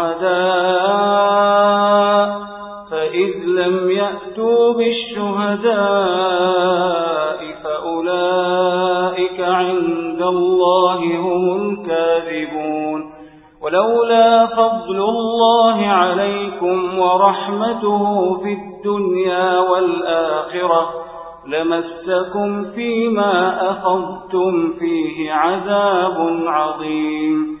شهداء فإذ لم يأتوا بالشهداء فأولئك عند الله هم الكاذبون. ولولا فضل الله عليكم ورحمته في الدنيا والآخرة لمستكم فيما أخذتم فيه عذاب عظيم.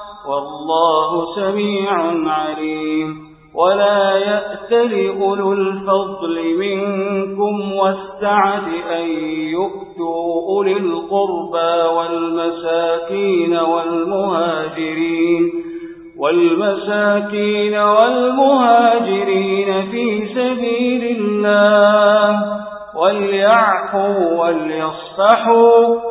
والله سميع عليم. ولا يأتل أولو الفضل منكم والسعة أن يؤتوا أولي القربى والمساكين والمهاجرين. والمساكين والمهاجرين في سبيل الله. وليعفوا وليصفحوا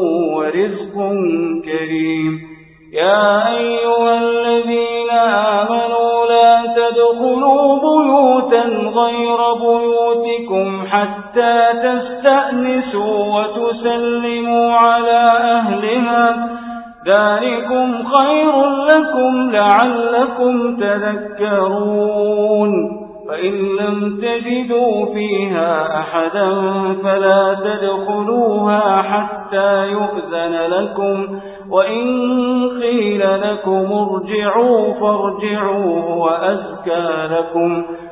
بيوتكم حتى تستأنسوا وتسلموا على أهلها. ذلكم خير لكم لعلكم تذكرون. فإن لم تجدوا فيها أحدا فلا تدخلوها حتى يؤذن لكم. وإن قيل لكم ارجعوا فارجعوا وأزكى لكم.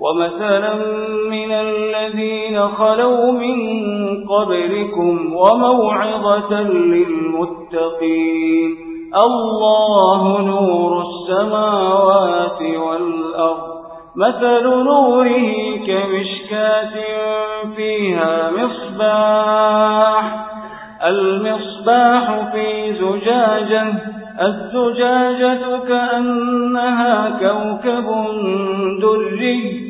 ومثلا من الذين خلوا من قبلكم وموعظة للمتقين. الله نور السماوات والأرض. مثل نوره كمشكاة فيها مصباح. المصباح في زجاجة. الزجاجة كأنها كوكب دري.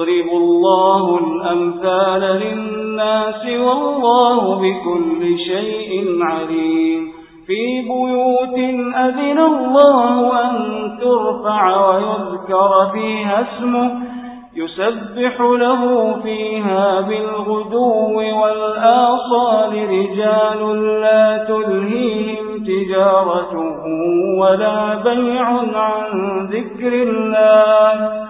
ويضرب الله الأمثال للناس والله بكل شيء عليم. في بيوت أذن الله أن ترفع ويذكر فيها اسمه يسبح له فيها بالغدو والآصال رجال لا تلهيهم تجارة ولا بيع عن ذكر الله.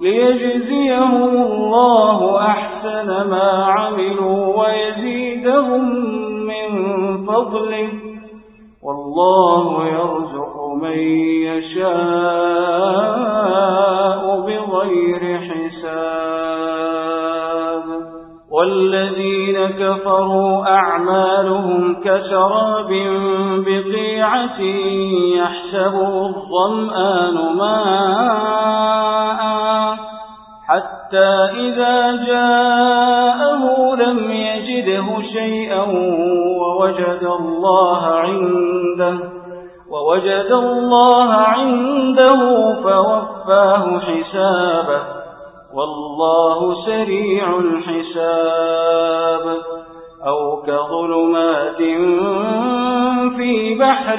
ليجزيهم الله أحسن ما عملوا ويزيدهم من فضله. والله يرزق من يشاء بغير حساب. والذين كفروا أعمالهم كسراب بقيعة يحسبه الظمآن ماءً حتى إذا جاءه لم يجده شيئا ووجد الله عنده ووجد الله عنده فوفاه حسابه والله سريع الحساب. أو كظلمات في بحر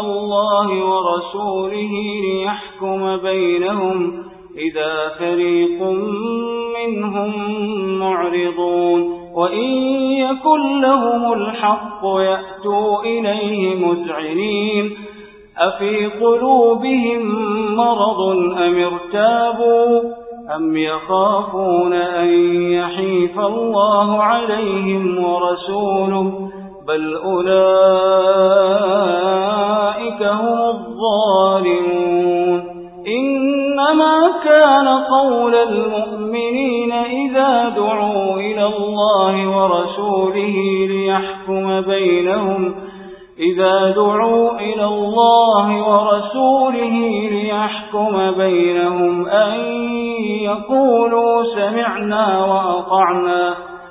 الله ورسوله ليحكم بينهم إذا فريق منهم معرضون وإن يكن لهم الحق يأتوا إليه مذعنين أفي قلوبهم مرض أم ارتابوا أم يخافون أن يحيف الله عليهم ورسوله بل أولئك هم الظالمون إنما كان قول المؤمنين إذا دعوا إلى الله ورسوله ليحكم بينهم إذا دعوا إلى الله ورسوله ليحكم بينهم أن يقولوا سمعنا وأطعنا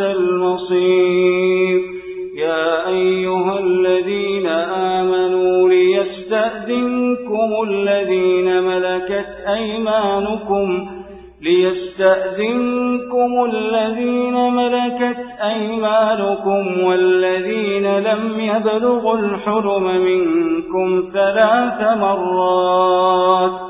المصير. يا أيها الذين آمنوا ليستأذنكم الذين ملكت أيمانكم ليستأذنكم الذين ملكت أيمانكم والذين لم يبلغوا الحرم منكم ثلاث مرات.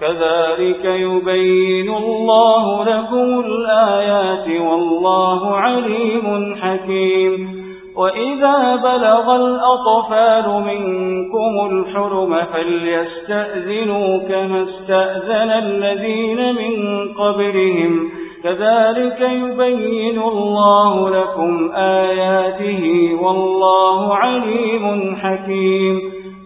كذلك يبين الله لكم الآيات والله عليم حكيم. وإذا بلغ الأطفال منكم الحرم فليستأذنوا كما استأذن الذين من قبلهم. كذلك يبين الله لكم آياته والله عليم حكيم.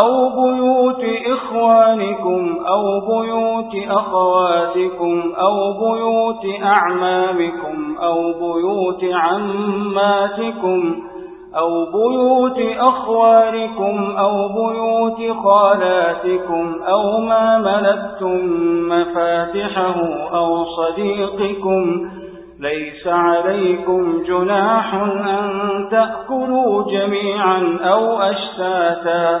أو بيوت إخوانكم أو بيوت أخواتكم أو بيوت أعمامكم أو بيوت عماتكم أو بيوت أخواركم أو بيوت خالاتكم أو ما ملكتم مفاتحه أو صديقكم ليس عليكم جناح أن تأكلوا جميعا أو أشتاتا